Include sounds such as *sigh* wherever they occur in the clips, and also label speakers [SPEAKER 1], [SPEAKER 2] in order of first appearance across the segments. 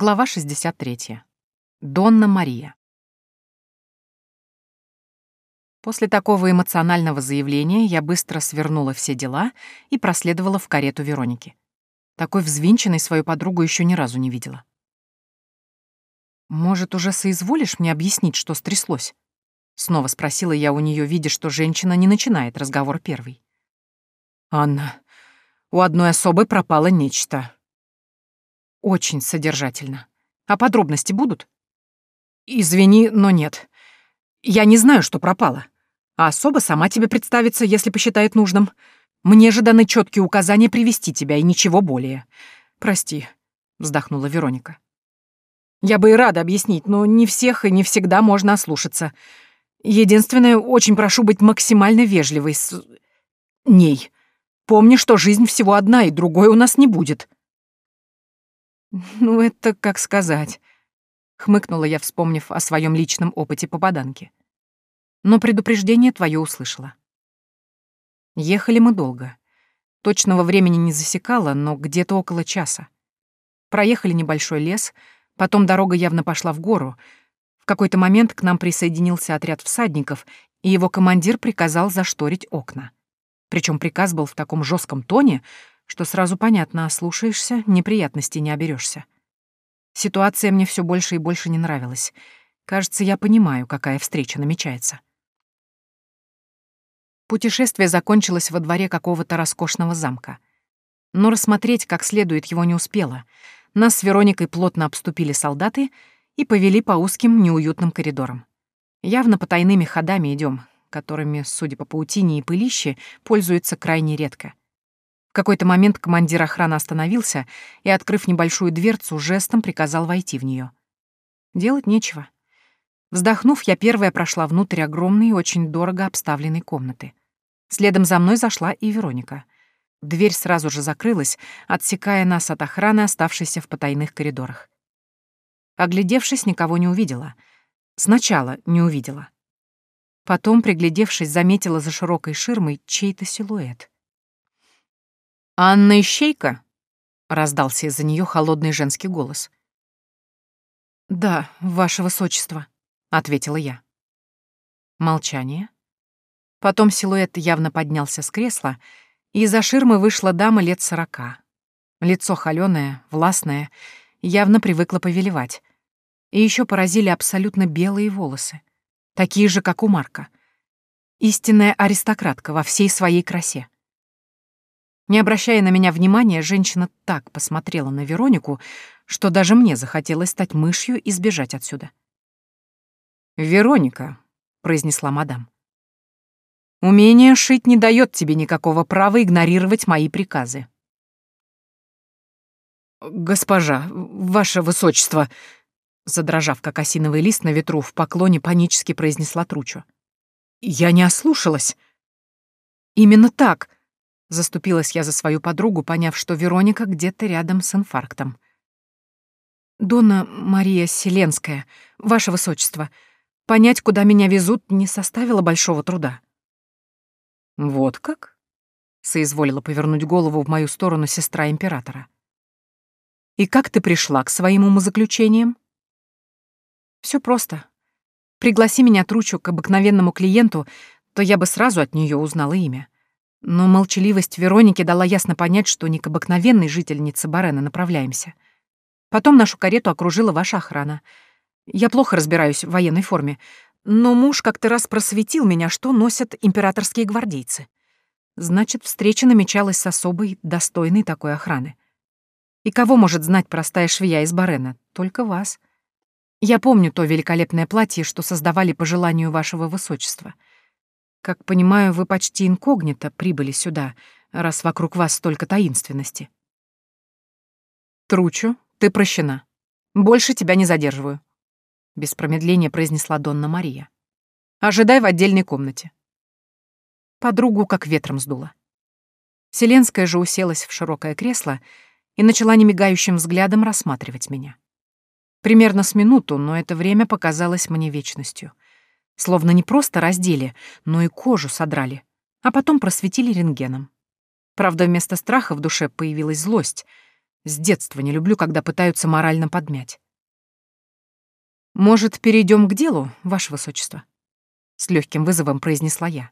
[SPEAKER 1] Глава 63. Донна Мария. После такого эмоционального заявления я быстро свернула все дела и проследовала в карету Вероники. Такой взвинченной свою подругу еще ни разу не видела. «Может, уже соизволишь мне объяснить, что стряслось?» Снова спросила я у нее, видя, что женщина не начинает разговор первый. «Анна, у одной особы пропало нечто», очень содержательно. А подробности будут? Извини, но нет. Я не знаю, что пропало. А особо сама тебе представится, если посчитает нужным. Мне же даны четкие указания привести тебя и ничего более. Прости, вздохнула Вероника. Я бы и рада объяснить, но не всех и не всегда можно ослушаться. Единственное, очень прошу быть максимально вежливой с... ней. Помни, что жизнь всего одна, и другой у нас не будет. *laughs* «Ну, это как сказать», — хмыкнула я, вспомнив о своем личном опыте попаданки. Но предупреждение твое услышала. Ехали мы долго. Точного времени не засекала, но где-то около часа. Проехали небольшой лес, потом дорога явно пошла в гору. В какой-то момент к нам присоединился отряд всадников, и его командир приказал зашторить окна. Причем приказ был в таком жестком тоне, что сразу понятно, слушаешься, неприятностей не оберешься. Ситуация мне все больше и больше не нравилась. Кажется, я понимаю, какая встреча намечается. Путешествие закончилось во дворе какого-то роскошного замка. Но рассмотреть как следует его не успела. Нас с Вероникой плотно обступили солдаты и повели по узким, неуютным коридорам. Явно потайными ходами идем, которыми, судя по паутине и пылище, пользуются крайне редко — какой-то момент командир охраны остановился и, открыв небольшую дверцу, жестом приказал войти в нее. Делать нечего. Вздохнув, я первая прошла внутрь огромной и очень дорого обставленной комнаты. Следом за мной зашла и Вероника. Дверь сразу же закрылась, отсекая нас от охраны, оставшейся в потайных коридорах. Оглядевшись, никого не увидела. Сначала не увидела. Потом, приглядевшись, заметила за широкой ширмой чей-то силуэт — «Анна Ищейка?» — раздался из-за нее холодный женский голос. «Да, ваше высочество», — ответила я. Молчание. Потом силуэт явно поднялся с кресла, и из-за ширмы вышла дама лет сорока. Лицо холёное, властное, явно привыкла повелевать. И еще поразили абсолютно белые волосы, такие же, как у Марка. Истинная аристократка во всей своей красе. Не обращая на меня внимания, женщина так посмотрела на Веронику, что даже мне захотелось стать мышью и сбежать отсюда. «Вероника», — произнесла мадам, — «умение шить не дает тебе никакого права игнорировать мои приказы». «Госпожа, ваше высочество», — задрожав, как осиновый лист на ветру, в поклоне панически произнесла Тручу. «Я не ослушалась». «Именно так», — Заступилась я за свою подругу, поняв, что Вероника где-то рядом с инфарктом. «Дона Мария Селенская, ваше высочество, понять, куда меня везут, не составило большого труда». «Вот как?» — соизволила повернуть голову в мою сторону сестра императора. «И как ты пришла к своим умозаключениям?» Все просто. Пригласи меня тручу к обыкновенному клиенту, то я бы сразу от нее узнала имя. Но молчаливость Вероники дала ясно понять, что не к обыкновенной жительнице Барена направляемся. Потом нашу карету окружила ваша охрана. Я плохо разбираюсь в военной форме, но муж как-то раз просветил меня, что носят императорские гвардейцы. Значит, встреча намечалась с особой, достойной такой охраны. И кого может знать простая швея из Барена? Только вас. Я помню то великолепное платье, что создавали по желанию вашего высочества — как понимаю, вы почти инкогнито прибыли сюда, раз вокруг вас столько таинственности. Тручу, ты прощена. Больше тебя не задерживаю. Без промедления произнесла Донна Мария. Ожидай в отдельной комнате. Подругу как ветром сдуло. Селенская же уселась в широкое кресло и начала немигающим взглядом рассматривать меня. Примерно с минуту, но это время показалось мне вечностью — Словно не просто раздели, но и кожу содрали, а потом просветили рентгеном. Правда, вместо страха в душе появилась злость. С детства не люблю, когда пытаются морально подмять. «Может, перейдем к делу, Ваше Высочество?» С легким вызовом произнесла я.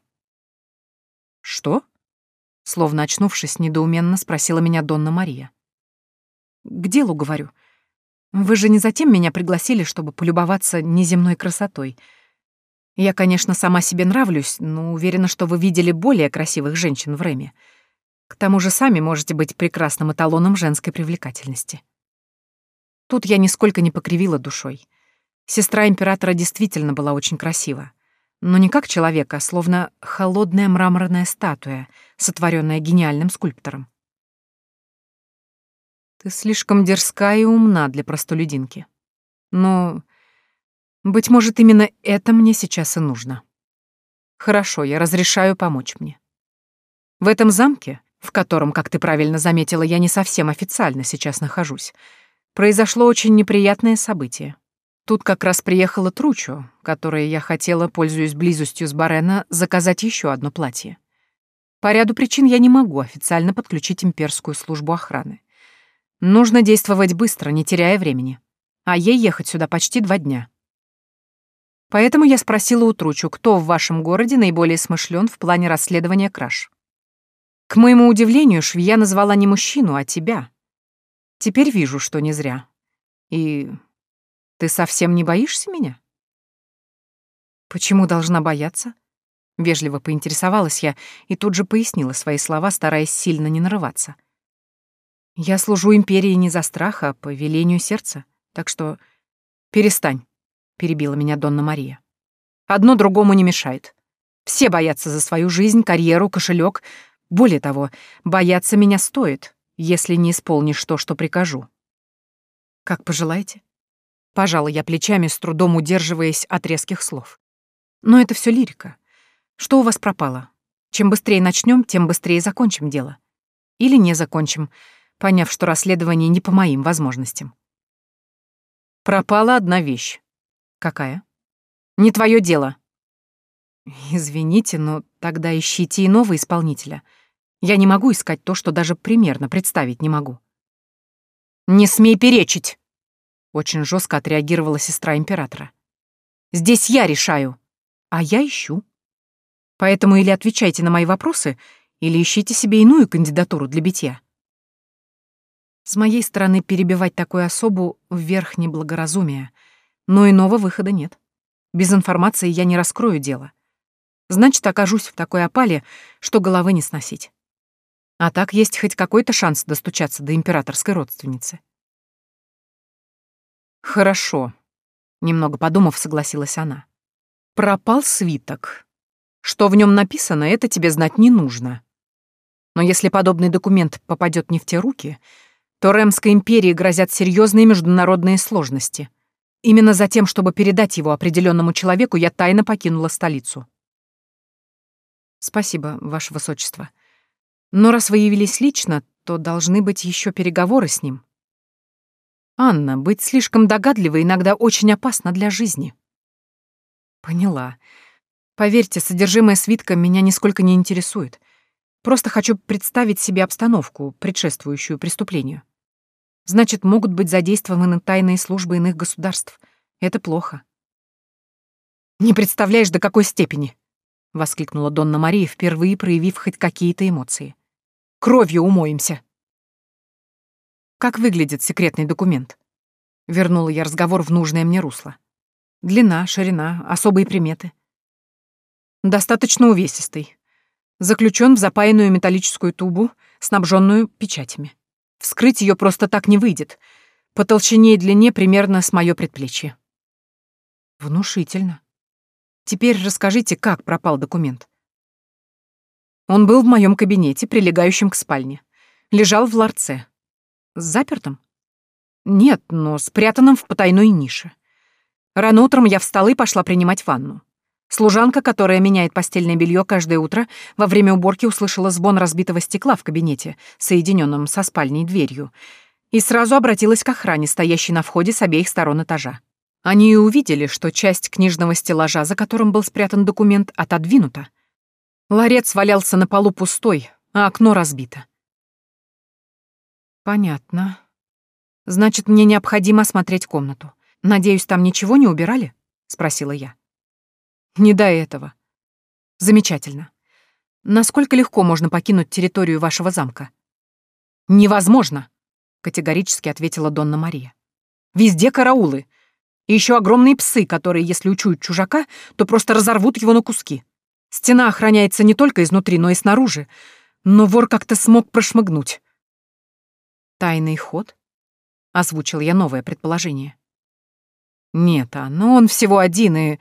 [SPEAKER 1] «Что?» Словно очнувшись, недоуменно спросила меня Донна Мария. «К делу, говорю. Вы же не затем меня пригласили, чтобы полюбоваться неземной красотой. Я, конечно, сама себе нравлюсь, но уверена, что вы видели более красивых женщин в Рэме. К тому же сами можете быть прекрасным эталоном женской привлекательности. Тут я нисколько не покривила душой. Сестра императора действительно была очень красива. Но не как человека, а словно холодная мраморная статуя, сотворенная гениальным скульптором. Ты слишком дерзка и умна для простолюдинки. Но, быть может, именно это мне сейчас и нужно. Хорошо, я разрешаю помочь мне. В этом замке, в котором, как ты правильно заметила, я не совсем официально сейчас нахожусь, произошло очень неприятное событие. Тут как раз приехала Тручо, которой я хотела, пользуясь близостью с Барена, заказать еще одно платье. По ряду причин я не могу официально подключить имперскую службу охраны. Нужно действовать быстро, не теряя времени. А ей ехать сюда почти два дня. Поэтому я спросила у Тручу, кто в вашем городе наиболее смышлен в плане расследования краж. К моему удивлению, швея назвала не мужчину, а тебя. Теперь вижу, что не зря. И ты совсем не боишься меня? Почему должна бояться? Вежливо поинтересовалась я и тут же пояснила свои слова, стараясь сильно не нарываться. — я служу империи не за страх, а по велению сердца. Так что перестань, — перебила меня Донна Мария. Одно другому не мешает. Все боятся за свою жизнь, карьеру, кошелек. Более того, бояться меня стоит, если не исполнишь то, что прикажу. Как пожелаете. Пожала я плечами, с трудом удерживаясь от резких слов. Но это все лирика. Что у вас пропало? Чем быстрее начнем, тем быстрее закончим дело. Или не закончим — поняв, что расследование не по моим возможностям. Пропала одна вещь. Какая? Не твое дело. Извините, но тогда ищите иного исполнителя. Я не могу искать то, что даже примерно представить не могу. Не смей перечить! Очень жестко отреагировала сестра императора. Здесь я решаю, а я ищу. Поэтому или отвечайте на мои вопросы, или ищите себе иную кандидатуру для битья. С моей стороны перебивать такую особу — вверх неблагоразумия. Но иного выхода нет. Без информации я не раскрою дело. Значит, окажусь в такой опале, что головы не сносить. А так есть хоть какой-то шанс достучаться до императорской родственницы. «Хорошо», — немного подумав, согласилась она. «Пропал свиток. Что в нем написано, это тебе знать не нужно. Но если подобный документ попадет не в те руки, то Ремской империи грозят серьезные международные сложности. Именно за тем, чтобы передать его определенному человеку, я тайно покинула столицу. Спасибо, Ваше Высочество. Но раз вы явились лично, то должны быть еще переговоры с ним. Анна, быть слишком догадливой иногда очень опасно для жизни. Поняла. Поверьте, содержимое свитка меня нисколько не интересует. Просто хочу представить себе обстановку, предшествующую преступлению. Значит, могут быть задействованы тайные службы иных государств. Это плохо. «Не представляешь, до какой степени!» — воскликнула Донна Мария, впервые проявив хоть какие-то эмоции. «Кровью умоемся!» «Как выглядит секретный документ?» Вернула я разговор в нужное мне русло. Длина, ширина, особые приметы. Достаточно увесистый. Заключен в запаянную металлическую тубу, снабженную печатями. Вскрыть ее просто так не выйдет. По толщине и длине примерно с мое предплечье. Внушительно. Теперь расскажите, как пропал документ. Он был в моем кабинете, прилегающем к спальне. Лежал в ларце. Запертым? Нет, но спрятанным в потайной нише. Рано утром я встала и пошла принимать ванну. Служанка, которая меняет постельное белье каждое утро, во время уборки услышала звон разбитого стекла в кабинете, соединенном со спальней дверью, и сразу обратилась к охране, стоящей на входе с обеих сторон этажа. Они и увидели, что часть книжного стеллажа, за которым был спрятан документ, отодвинута. Ларец валялся на полу пустой, а окно разбито. «Понятно», Значит, мне необходимо осмотреть комнату. Надеюсь, там ничего не убирали? Спросила я. Не до этого. Замечательно. Насколько легко можно покинуть территорию вашего замка? Невозможно, категорически ответила Донна Мария. Везде караулы. И еще огромные псы, которые, если учуют чужака, то просто разорвут его на куски. Стена охраняется не только изнутри, но и снаружи. Но вор как-то смог прошмыгнуть. «Тайный ход?» — озвучил я новое предположение. «Нет, а, но он всего один, и...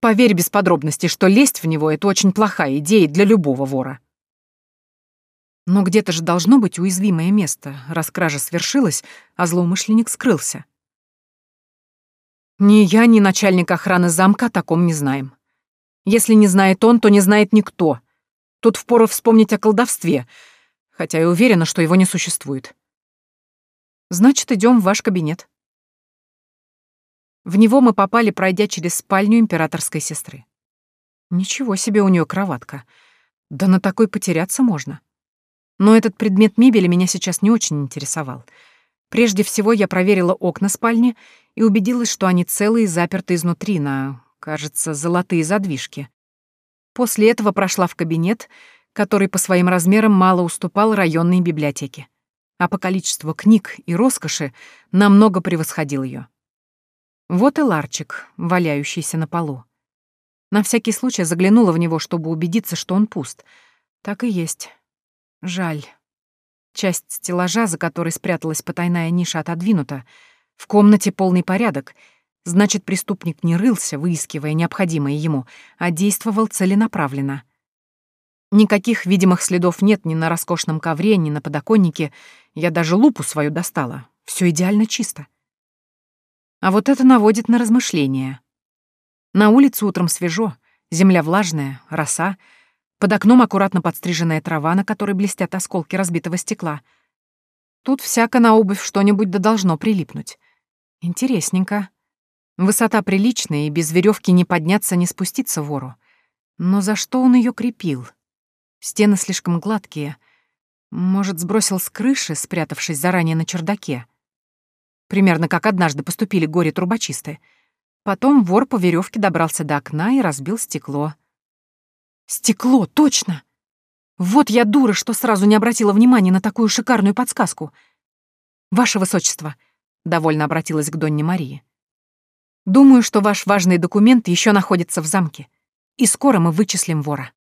[SPEAKER 1] Поверь без подробностей, что лезть в него — это очень плохая идея для любого вора». Но где-то же должно быть уязвимое место, раз кража свершилась, а злоумышленник скрылся. Ни я, ни начальник охраны замка о таком не знаем. Если не знает он, то не знает никто. Тут впору вспомнить о колдовстве, хотя и уверена, что его не существует. Значит, идем в ваш кабинет. В него мы попали, пройдя через спальню императорской сестры. Ничего себе у нее кроватка. Да на такой потеряться можно. Но этот предмет мебели меня сейчас не очень интересовал. Прежде всего я проверила окна спальни и убедилась, что они целые и заперты изнутри на кажется, золотые задвижки. После этого прошла в кабинет, который по своим размерам мало уступал районной библиотеке, а по количеству книг и роскоши намного превосходил ее. Вот и ларчик, валяющийся на полу. На всякий случай заглянула в него, чтобы убедиться, что он пуст. Так и есть. Жаль. Часть стеллажа, за которой спряталась потайная ниша, отодвинута. В комнате полный порядок — Значит, преступник не рылся, выискивая необходимое ему, а действовал целенаправленно. Никаких видимых следов нет ни на роскошном ковре, ни на подоконнике. Я даже лупу свою достала. Все идеально чисто. А вот это наводит на размышления. На улице утром свежо, земля влажная, роса, под окном аккуратно подстриженная трава, на которой блестят осколки разбитого стекла. Тут всяко на обувь что-нибудь да должно прилипнуть. Интересненько. Высота приличная, и без веревки не подняться, не спуститься вору. Но за что он ее крепил? Стены слишком гладкие. Может, сбросил с крыши, спрятавшись заранее на чердаке? Примерно как однажды поступили горе-трубочисты. Потом вор по веревке добрался до окна и разбил стекло. Стекло, точно! Вот я дура, что сразу не обратила внимания на такую шикарную подсказку. «Ваше высочество», — довольно обратилась к Донне Марии, Думаю, что ваш важный документ еще находится в замке, и скоро мы вычислим вора.